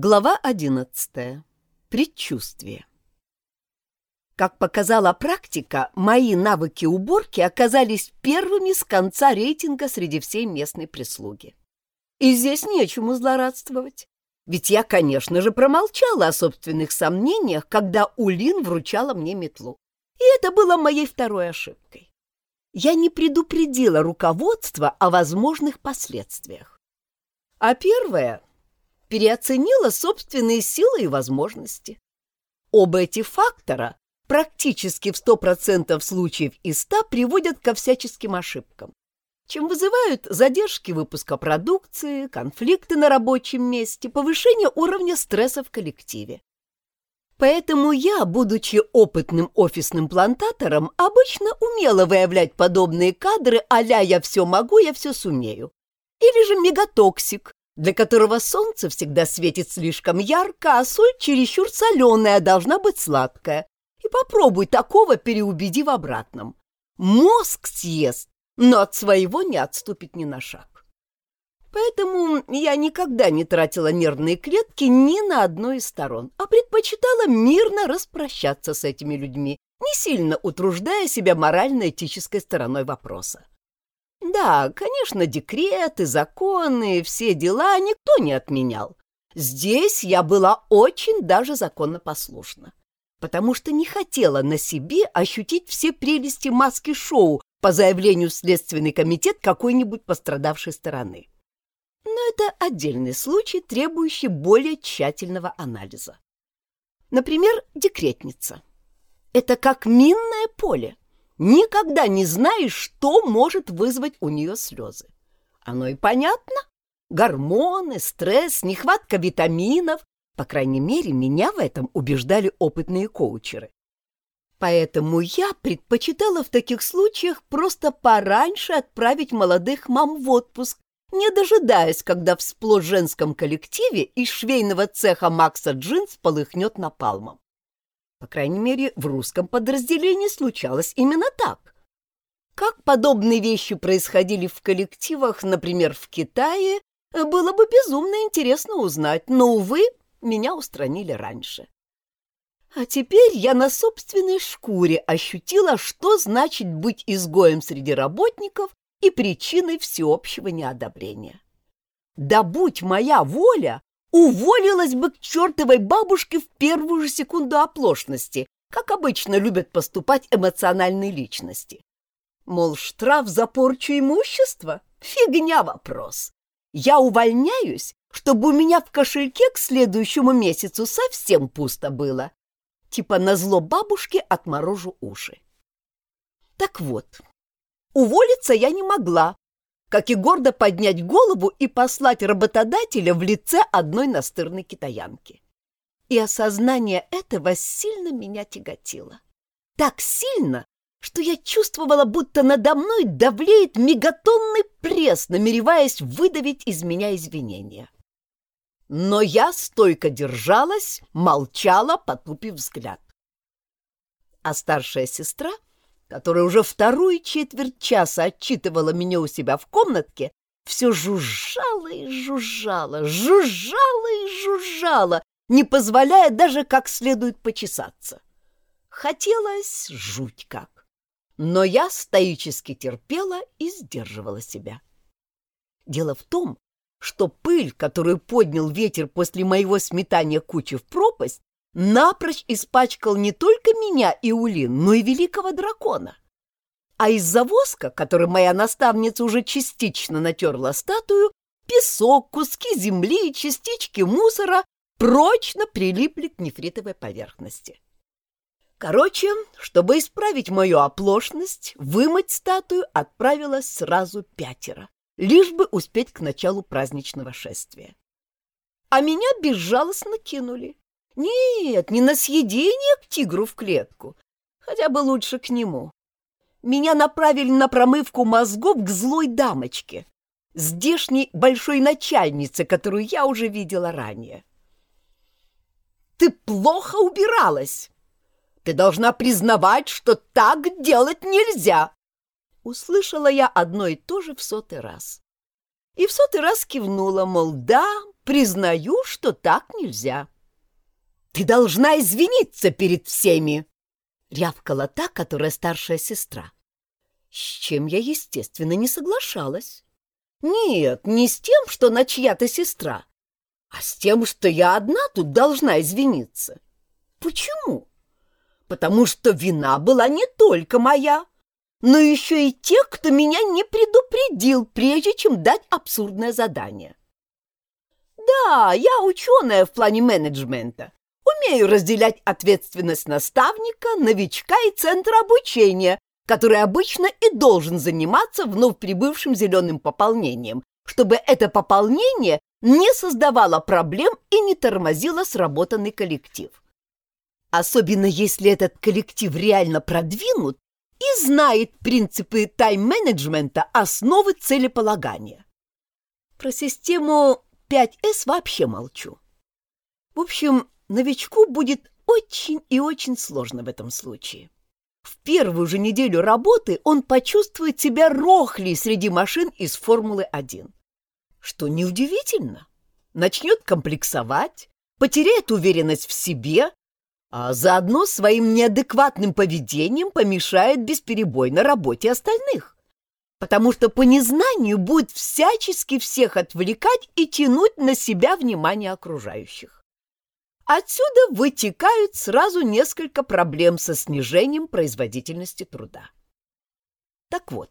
Глава одиннадцатая. Предчувствие. Как показала практика, мои навыки уборки оказались первыми с конца рейтинга среди всей местной прислуги. И здесь нечему злорадствовать. Ведь я, конечно же, промолчала о собственных сомнениях, когда Улин вручала мне метлу. И это было моей второй ошибкой. Я не предупредила руководство о возможных последствиях. А первое переоценила собственные силы и возможности. Оба эти фактора практически в 100% случаев из 100 приводят ко всяческим ошибкам, чем вызывают задержки выпуска продукции, конфликты на рабочем месте, повышение уровня стресса в коллективе. Поэтому я, будучи опытным офисным плантатором, обычно умела выявлять подобные кадры а-ля «я все могу, я все сумею». Или же мегатоксик, для которого солнце всегда светит слишком ярко, а соль чересчур соленая должна быть сладкая. И попробуй такого переубеди в обратном. Мозг съест, но от своего не отступит ни на шаг. Поэтому я никогда не тратила нервные клетки ни на одной из сторон, а предпочитала мирно распрощаться с этими людьми, не сильно утруждая себя морально-этической стороной вопроса. Да, конечно, декреты, законы, все дела никто не отменял. Здесь я была очень даже законопослушна, потому что не хотела на себе ощутить все прелести маски-шоу по заявлению в Следственный комитет какой-нибудь пострадавшей стороны. Но это отдельный случай, требующий более тщательного анализа. Например, декретница. Это как минное поле. Никогда не знаешь, что может вызвать у нее слезы. Оно и понятно. Гормоны, стресс, нехватка витаминов. По крайней мере, меня в этом убеждали опытные коучеры. Поэтому я предпочитала в таких случаях просто пораньше отправить молодых мам в отпуск, не дожидаясь, когда в женском коллективе из швейного цеха Макса Джинс полыхнет напалмом. По крайней мере, в русском подразделении случалось именно так. Как подобные вещи происходили в коллективах, например, в Китае, было бы безумно интересно узнать, но, увы, меня устранили раньше. А теперь я на собственной шкуре ощутила, что значит быть изгоем среди работников и причиной всеобщего неодобрения. Да будь моя воля, уволилась бы к чертовой бабушке в первую же секунду оплошности, как обычно любят поступать эмоциональные личности. Мол, штраф за порчу имущества? Фигня вопрос. Я увольняюсь, чтобы у меня в кошельке к следующему месяцу совсем пусто было. Типа назло бабушке отморожу уши. Так вот, уволиться я не могла, как и гордо поднять голову и послать работодателя в лице одной настырной китаянки. И осознание этого сильно меня тяготило. Так сильно, что я чувствовала, будто надо мной давлеет мегатонный пресс, намереваясь выдавить из меня извинения. Но я стойко держалась, молчала, потупив взгляд. А старшая сестра — которая уже вторую четверть часа отчитывала меня у себя в комнатке, все жужжала и жужжала, жужжала и жужжала, не позволяя даже как следует почесаться. Хотелось жуть как. Но я стоически терпела и сдерживала себя. Дело в том, что пыль, которую поднял ветер после моего сметания кучи в пропасть, напрочь испачкал не только меня и Улин, но и великого дракона. А из-за воска, который моя наставница уже частично натерла статую, песок, куски земли и частички мусора прочно прилипли к нефритовой поверхности. Короче, чтобы исправить мою оплошность, вымыть статую отправилась сразу пятеро, лишь бы успеть к началу праздничного шествия. А меня безжалостно кинули. Нет, не на съедение к тигру в клетку, хотя бы лучше к нему. Меня направили на промывку мозгов к злой дамочке, здешней большой начальнице, которую я уже видела ранее. Ты плохо убиралась. Ты должна признавать, что так делать нельзя. Услышала я одно и то же в сотый раз. и в сотый раз кивнула, мол, да, признаю, что так нельзя. «Ты должна извиниться перед всеми!» — рявкала та, которая старшая сестра. С чем я, естественно, не соглашалась. Нет, не с тем, что она чья-то сестра, а с тем, что я одна тут должна извиниться. Почему? Потому что вина была не только моя, но еще и тех, кто меня не предупредил, прежде чем дать абсурдное задание. Да, я ученая в плане менеджмента, умею разделять ответственность наставника, новичка и центра обучения, который обычно и должен заниматься вновь прибывшим зеленым пополнением, чтобы это пополнение не создавало проблем и не тормозило сработанный коллектив. Особенно если этот коллектив реально продвинут и знает принципы тайм-менеджмента, основы целеполагания. Про систему 5С вообще молчу. В общем, новичку будет очень и очень сложно в этом случае. В первую же неделю работы он почувствует себя рохлей среди машин из Формулы-1. Что неудивительно. Начнет комплексовать, потеряет уверенность в себе, а заодно своим неадекватным поведением помешает бесперебойно работе остальных. Потому что по незнанию будет всячески всех отвлекать и тянуть на себя внимание окружающих. Отсюда вытекают сразу несколько проблем со снижением производительности труда. Так вот,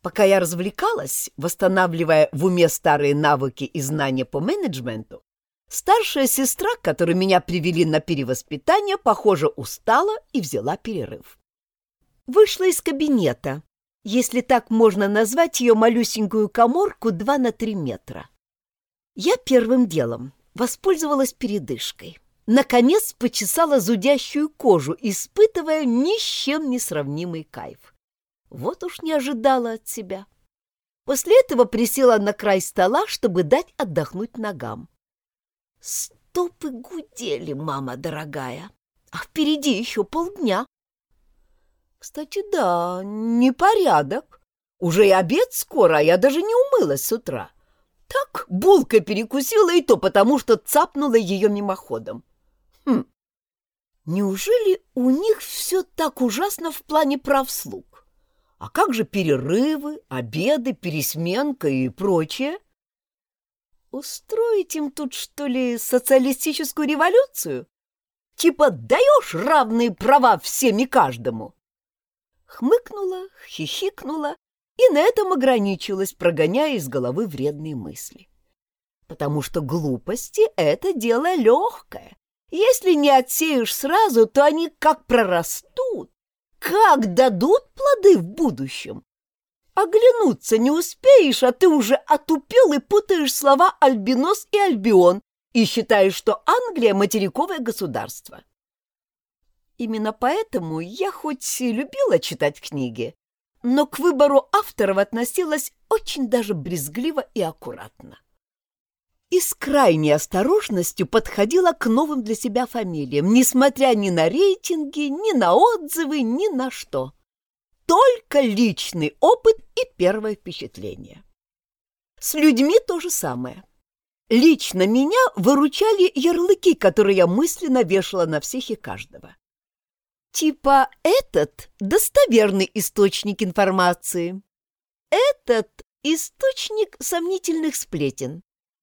пока я развлекалась, восстанавливая в уме старые навыки и знания по менеджменту, Старшая сестра, которую меня привели на перевоспитание, похоже, устала и взяла перерыв. Вышла из кабинета, если так можно назвать ее малюсенькую коморку 2 на 3 метра. Я первым делом воспользовалась передышкой. Наконец почесала зудящую кожу, испытывая ни с чем не сравнимый кайф. Вот уж не ожидала от себя. После этого присела на край стола, чтобы дать отдохнуть ногам. Стопы гудели, мама дорогая, а впереди еще полдня. Кстати, да, непорядок. Уже и обед скоро, а я даже не умылась с утра. Так булка перекусила и то потому, что цапнула ее мимоходом. Хм, неужели у них все так ужасно в плане прав слуг? А как же перерывы, обеды, пересменка и прочее? Устроить им тут, что ли, социалистическую революцию? Типа даешь равные права всем и каждому? Хмыкнула, хихикнула и на этом ограничилась, прогоняя из головы вредные мысли. Потому что глупости — это дело легкое. Если не отсеешь сразу, то они как прорастут, как дадут плоды в будущем. Оглянуться не успеешь, а ты уже отупел и путаешь слова «альбинос» и «альбион» и считаешь, что Англия — материковое государство. Именно поэтому я хоть и любила читать книги, но к выбору авторов относилась очень даже брезгливо и аккуратно. И с крайней осторожностью подходила к новым для себя фамилиям, несмотря ни на рейтинги, ни на отзывы, ни на что только личный опыт и первое впечатление. С людьми то же самое. Лично меня выручали ярлыки, которые я мысленно вешала на всех и каждого. Типа этот достоверный источник информации, этот источник сомнительных сплетен,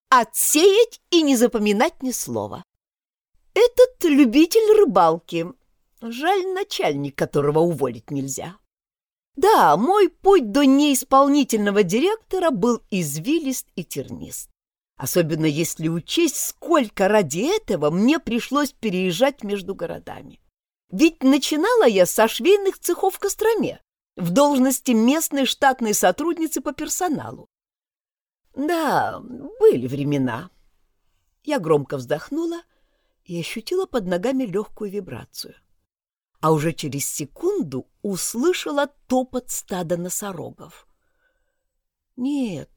отсеять и не запоминать ни слова. Этот любитель рыбалки, жаль начальник, которого уволить нельзя. Да, мой путь до неисполнительного директора был извилист и тернист. Особенно если учесть, сколько ради этого мне пришлось переезжать между городами. Ведь начинала я со швейных цехов в Костроме, в должности местной штатной сотрудницы по персоналу. Да, были времена. Я громко вздохнула и ощутила под ногами легкую вибрацию а уже через секунду услышала топот стада носорогов. «Нет,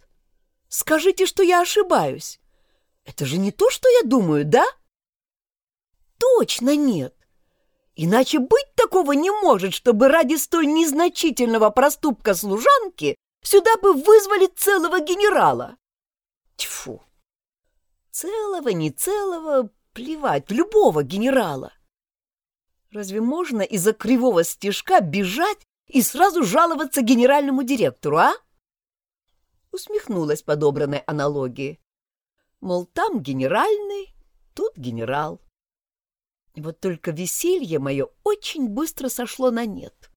скажите, что я ошибаюсь. Это же не то, что я думаю, да?» «Точно нет. Иначе быть такого не может, чтобы ради столь незначительного проступка служанки Сюда бы вызвали целого генерала. Тьфу! Целого, не целого, плевать, любого генерала. Разве можно из-за кривого стежка бежать и сразу жаловаться генеральному директору, а? Усмехнулась подобранной аналогии. Мол, там генеральный, тут генерал. Вот только веселье мое очень быстро сошло на нет,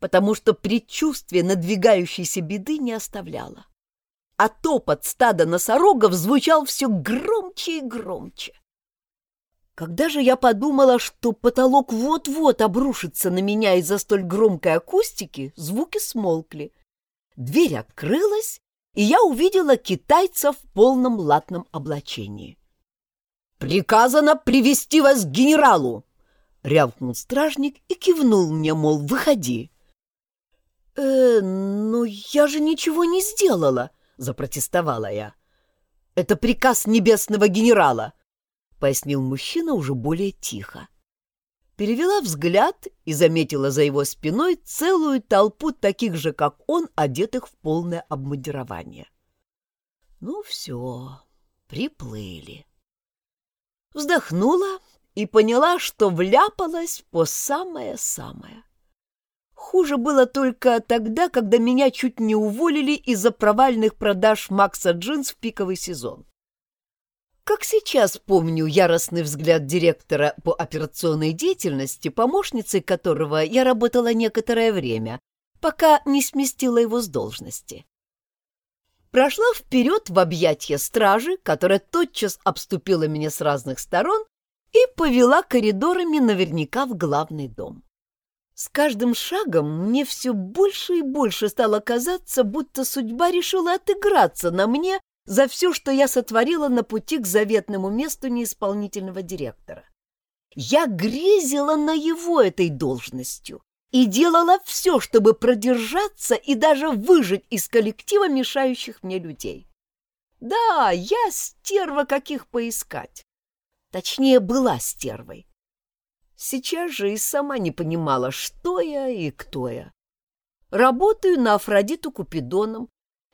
потому что предчувствие надвигающейся беды не оставляло. А топот стада носорогов звучал все громче и громче. Когда же я подумала, что потолок вот-вот обрушится на меня из-за столь громкой акустики, звуки смолкли. Дверь открылась, и я увидела китайца в полном латном облачении. «Приказано привести вас к генералу!» — рявкнул стражник и кивнул мне, мол, выходи. «Э, но я же ничего не сделала!» — запротестовала я. «Это приказ небесного генерала!» — пояснил мужчина уже более тихо. Перевела взгляд и заметила за его спиной целую толпу таких же, как он, одетых в полное обмундирование. Ну все, приплыли. Вздохнула и поняла, что вляпалась по самое-самое. Хуже было только тогда, когда меня чуть не уволили из-за провальных продаж Макса Джинс в пиковый сезон. Как сейчас помню яростный взгляд директора по операционной деятельности, помощницей которого я работала некоторое время, пока не сместила его с должности. Прошла вперед в объятия стражи, которая тотчас обступила меня с разных сторон и повела коридорами наверняка в главный дом. С каждым шагом мне все больше и больше стало казаться, будто судьба решила отыграться на мне за все, что я сотворила на пути к заветному месту неисполнительного директора. Я грезила на его этой должностью и делала все, чтобы продержаться и даже выжить из коллектива мешающих мне людей. Да, я стерва каких поискать. Точнее, была стервой. Сейчас же и сама не понимала, что я и кто я. Работаю на Афродиту Купидоном,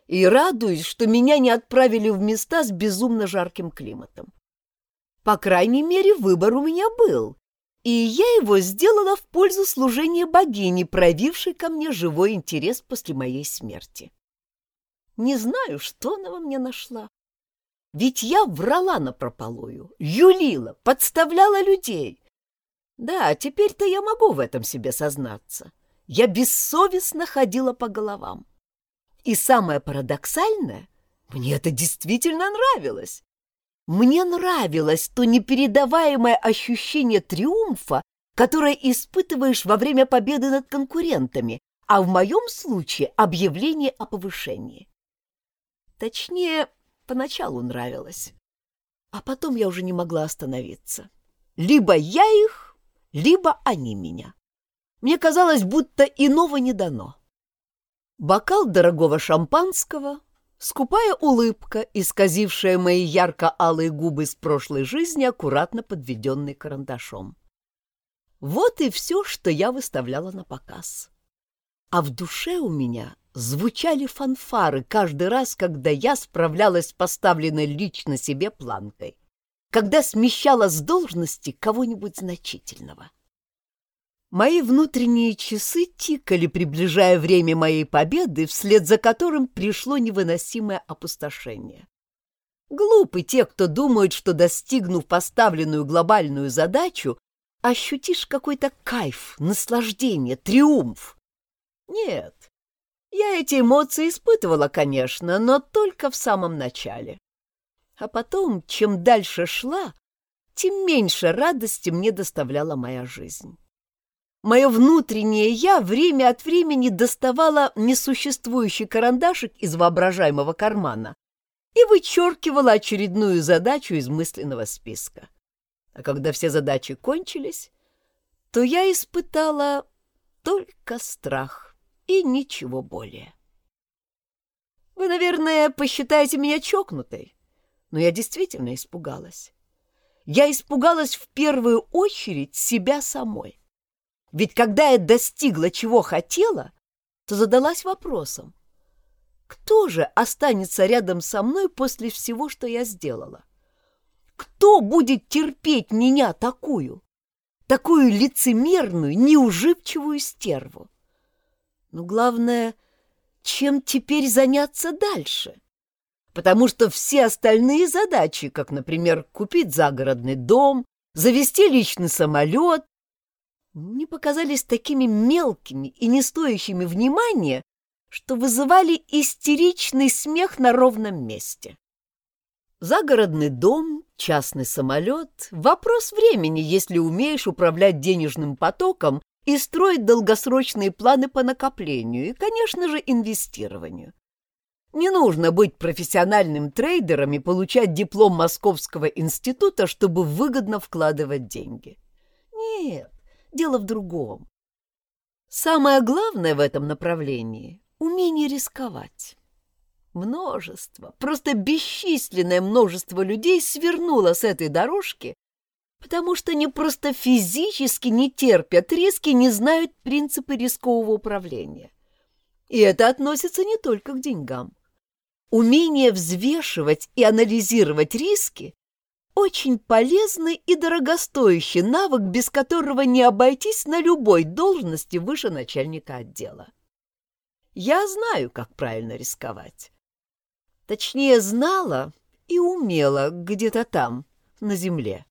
и радуюсь, что меня не отправили в места с безумно жарким климатом. По крайней мере, выбор у меня был, и я его сделала в пользу служения богини, проявившей ко мне живой интерес после моей смерти. Не знаю, что она во мне нашла. Ведь я врала напропалую, юлила, подставляла людей. Да, теперь-то я могу в этом себе сознаться. Я бессовестно ходила по головам. И самое парадоксальное, мне это действительно нравилось. Мне нравилось то непередаваемое ощущение триумфа, которое испытываешь во время победы над конкурентами, а в моем случае объявление о повышении. Точнее, поначалу нравилось. А потом я уже не могла остановиться. Либо я их, либо они меня. Мне казалось, будто иного не дано. Бокал дорогого шампанского, скупая улыбка, исказившая мои ярко-алые губы с прошлой жизни, аккуратно подведенной карандашом. Вот и все, что я выставляла на показ. А в душе у меня звучали фанфары каждый раз, когда я справлялась с поставленной лично себе планкой, когда смещала с должности кого-нибудь значительного. Мои внутренние часы тикали, приближая время моей победы, вслед за которым пришло невыносимое опустошение. Глупы те, кто думают, что, достигнув поставленную глобальную задачу, ощутишь какой-то кайф, наслаждение, триумф. Нет, я эти эмоции испытывала, конечно, но только в самом начале. А потом, чем дальше шла, тем меньше радости мне доставляла моя жизнь. Мое внутреннее «я» время от времени доставало несуществующий карандашик из воображаемого кармана и вычеркивало очередную задачу из мысленного списка. А когда все задачи кончились, то я испытала только страх и ничего более. Вы, наверное, посчитаете меня чокнутой, но я действительно испугалась. Я испугалась в первую очередь себя самой. Ведь когда я достигла чего хотела, то задалась вопросом, Кто же останется рядом со мной после всего, что я сделала? Кто будет терпеть меня такую? Такую лицемерную, неуживчивую стерву? Но главное, чем теперь заняться дальше? Потому что все остальные задачи, как, например, купить загородный дом, завести личный самолет, не показались такими мелкими и не стоящими внимания, что вызывали истеричный смех на ровном месте. Загородный дом, частный самолет — вопрос времени, если умеешь управлять денежным потоком и строить долгосрочные планы по накоплению и, конечно же, инвестированию. Не нужно быть профессиональным трейдером и получать диплом Московского института, чтобы выгодно вкладывать деньги. Нет, дело в другом. Самое главное в этом направлении — умение рисковать. Множество, просто бесчисленное множество людей свернуло с этой дорожки, потому что они просто физически не терпят риски, не знают принципы рискового управления. И это относится не только к деньгам. Умение взвешивать и анализировать риски – очень полезный и дорогостоящий навык, без которого не обойтись на любой должности выше начальника отдела. Я знаю, как правильно рисковать. Точнее, знала и умела где-то там, на земле.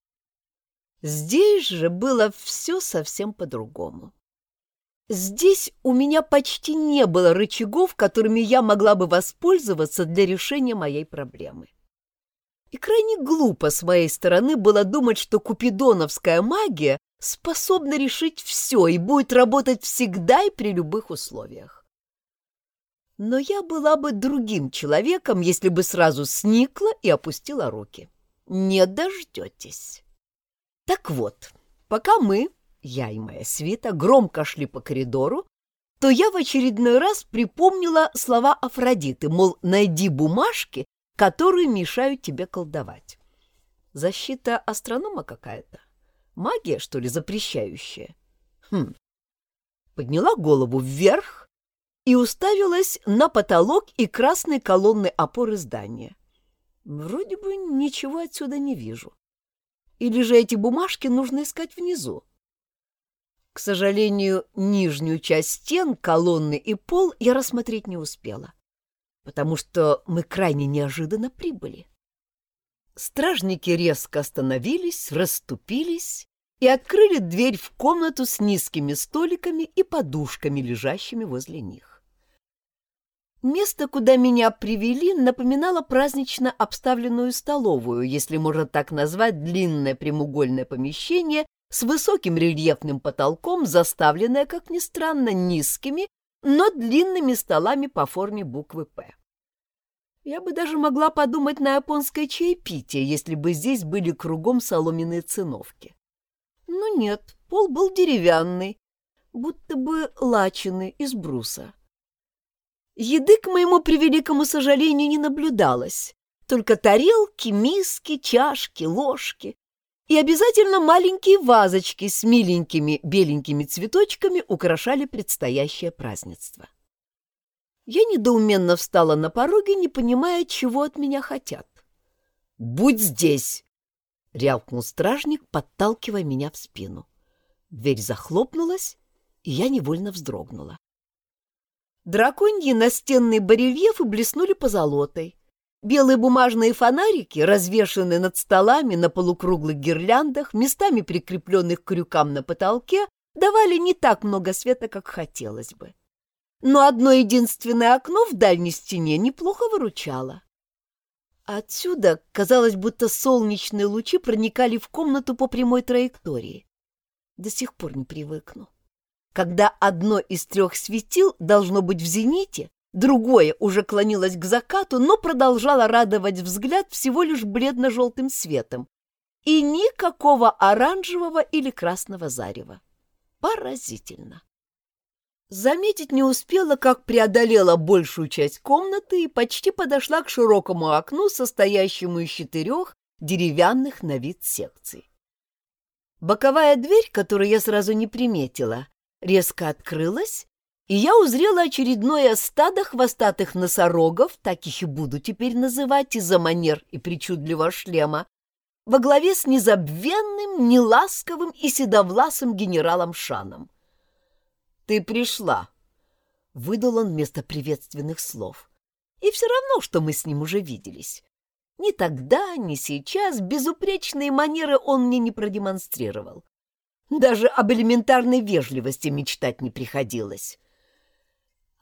Здесь же было все совсем по-другому. Здесь у меня почти не было рычагов, которыми я могла бы воспользоваться для решения моей проблемы. И крайне глупо с моей стороны было думать, что купидоновская магия способна решить все и будет работать всегда и при любых условиях. Но я была бы другим человеком, если бы сразу сникла и опустила руки. Не дождетесь. Так вот, пока мы, я и моя свита громко шли по коридору, то я в очередной раз припомнила слова Афродиты, мол, найди бумажки, которые мешают тебе колдовать. Защита астронома какая-то? Магия, что ли, запрещающая? Хм. Подняла голову вверх и уставилась на потолок и красные колонны опоры здания. Вроде бы ничего отсюда не вижу. Или же эти бумажки нужно искать внизу? К сожалению, нижнюю часть стен, колонны и пол я рассмотреть не успела, потому что мы крайне неожиданно прибыли. Стражники резко остановились, расступились и открыли дверь в комнату с низкими столиками и подушками, лежащими возле них. Место, куда меня привели, напоминало празднично обставленную столовую, если можно так назвать длинное прямоугольное помещение с высоким рельефным потолком, заставленная, как ни странно, низкими, но длинными столами по форме буквы «П». Я бы даже могла подумать на японское чаепитие, если бы здесь были кругом соломенные циновки. Но нет, пол был деревянный, будто бы лаченный из бруса. Еды, к моему превеликому сожалению, не наблюдалось. Только тарелки, миски, чашки, ложки, и обязательно маленькие вазочки с миленькими беленькими цветочками украшали предстоящее празднество. Я недоуменно встала на пороге, не понимая, чего от меня хотят. «Будь здесь!» — рявкнул стражник, подталкивая меня в спину. Дверь захлопнулась, и я невольно вздрогнула. Драконьи настенные барельефы блеснули позолотой. Белые бумажные фонарики, развешанные над столами на полукруглых гирляндах, местами прикрепленных к крюкам на потолке, давали не так много света, как хотелось бы. Но одно единственное окно в дальней стене неплохо выручало. Отсюда казалось, будто солнечные лучи проникали в комнату по прямой траектории. До сих пор не привыкну. Когда одно из трех светил должно быть в зените, Другое уже клонилось к закату, но продолжало радовать взгляд всего лишь бледно-желтым светом. И никакого оранжевого или красного зарева. Поразительно. Заметить не успела, как преодолела большую часть комнаты и почти подошла к широкому окну, состоящему из четырех деревянных на вид секций. Боковая дверь, которую я сразу не приметила, резко открылась, и я узрела очередное стадо хвостатых носорогов, так их и буду теперь называть из-за манер и причудливого шлема, во главе с незабвенным, неласковым и седовласым генералом Шаном. «Ты пришла», — выдал он вместо приветственных слов. «И все равно, что мы с ним уже виделись. Ни тогда, ни сейчас безупречные манеры он мне не продемонстрировал. Даже об элементарной вежливости мечтать не приходилось.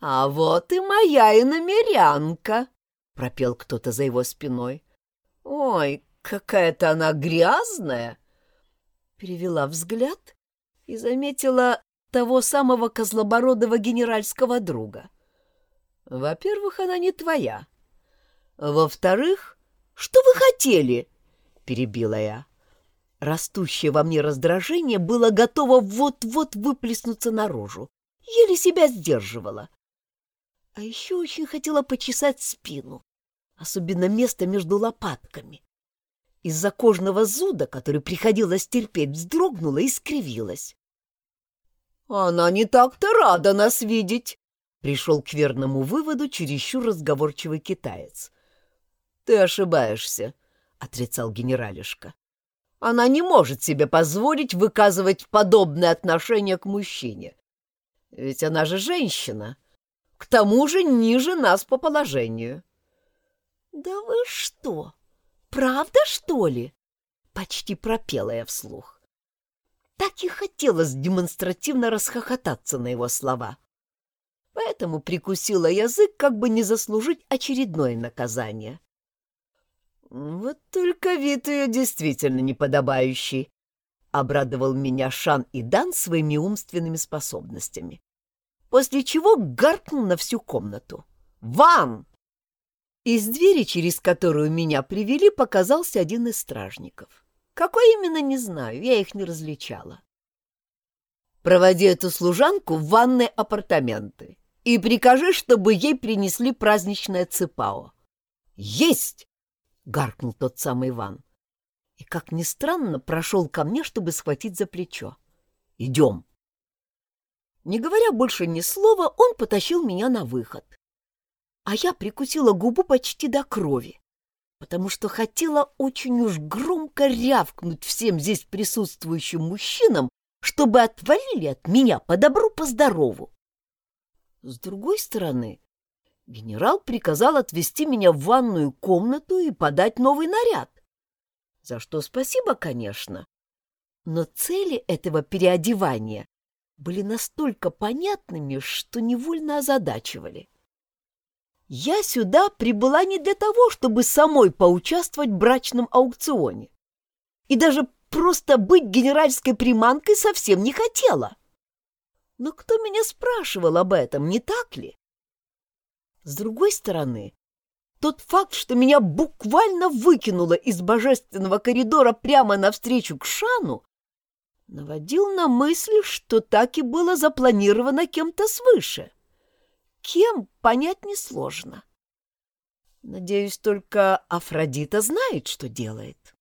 «А вот и моя иномерянка!» — пропел кто-то за его спиной. «Ой, какая-то она грязная!» Перевела взгляд и заметила того самого козлобородого генеральского друга. «Во-первых, она не твоя. Во-вторых, что вы хотели?» — перебила я. Растущее во мне раздражение было готово вот-вот выплеснуться наружу. Еле себя сдерживала. А еще очень хотела почесать спину, особенно место между лопатками. Из-за кожного зуда, который приходилось терпеть, вздрогнула и скривилась. «Она не так-то рада нас видеть!» — пришел к верному выводу чересчур разговорчивый китаец. «Ты ошибаешься», — отрицал генералишка. «Она не может себе позволить выказывать подобное отношение к мужчине. Ведь она же женщина, к тому же ниже нас по положению. «Да вы что, правда, что ли?» — почти пропела я вслух. Так и хотелось демонстративно расхохотаться на его слова. Поэтому прикусила язык, как бы не заслужить очередное наказание. «Вот только вид ее действительно неподобающий», — обрадовал меня Шан и Дан своими умственными способностями после чего гаркнул на всю комнату. «Ван!» Из двери, через которую меня привели, показался один из стражников. Какой именно, не знаю, я их не различала. «Проводи эту служанку в ванные апартаменты и прикажи, чтобы ей принесли праздничное цепао». «Есть!» — гаркнул тот самый Иван. И, как ни странно, прошел ко мне, чтобы схватить за плечо. «Идем!» Не говоря больше ни слова, он потащил меня на выход. А я прикусила губу почти до крови, потому что хотела очень уж громко рявкнуть всем здесь присутствующим мужчинам, чтобы отвалили от меня по добру, по здорову. С другой стороны, генерал приказал отвезти меня в ванную комнату и подать новый наряд. За что спасибо, конечно. Но цели этого переодевания были настолько понятными, что невольно озадачивали. Я сюда прибыла не для того, чтобы самой поучаствовать в брачном аукционе. И даже просто быть генеральской приманкой совсем не хотела. Но кто меня спрашивал об этом, не так ли? С другой стороны, тот факт, что меня буквально выкинуло из божественного коридора прямо навстречу к Шану, наводил на мысль, что так и было запланировано кем-то свыше. Кем, понять несложно. Надеюсь, только Афродита знает, что делает.